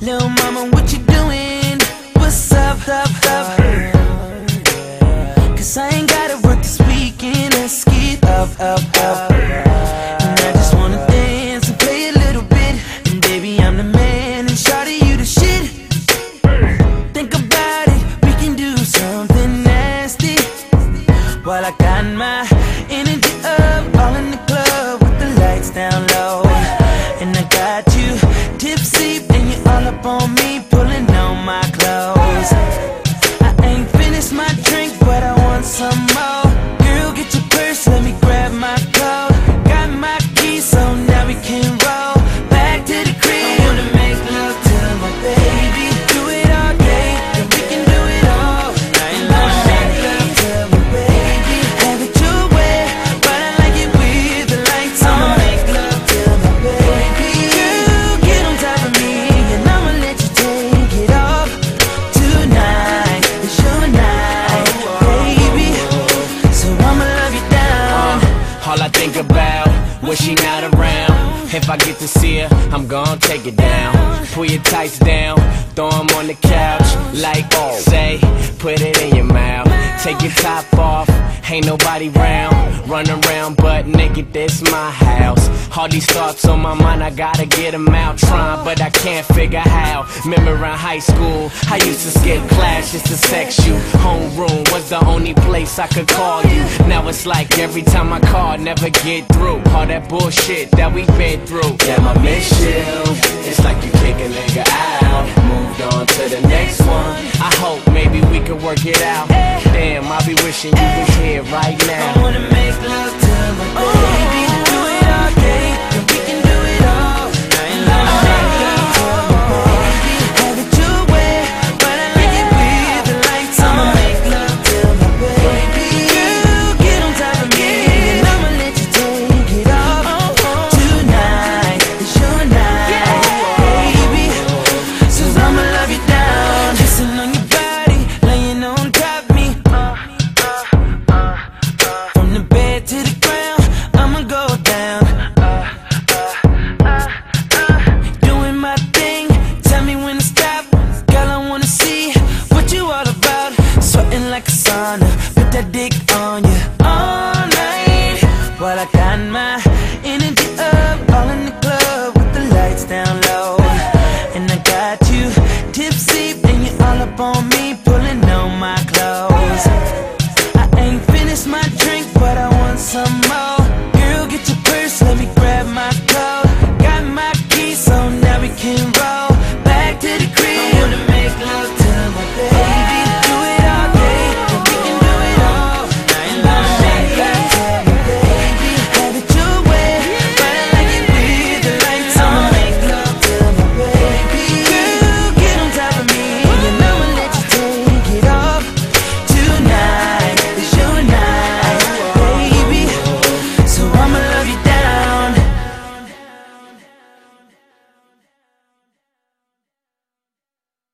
Little mama, what you on If I get to see her, I'm gon' take it down. Pull your tights down, throw 'em on the couch. Like, say, put it in your mouth. Take your top off, ain't nobody round. Run around butt naked, this my house. All these thoughts on my mind, I gotta get 'em out. Trying, but I can't figure how. Remember in high school, I used to skip class just to sex you. Homeroom was the only place I could call you. Now it's like every time I call, never get through. All that bullshit that we've been through. Damn, I miss you. It's like you kick a nigga out. Moved on to the next one. I hope maybe we could work it out. Damn, I be wishing you was here right now. I wanna make love to my put dick on you all night. While I got my energy up, all in the club with the lights down low. And I got you tipsy, and you all up on me, pulling on my clothes. I ain't finished my drink, but I want some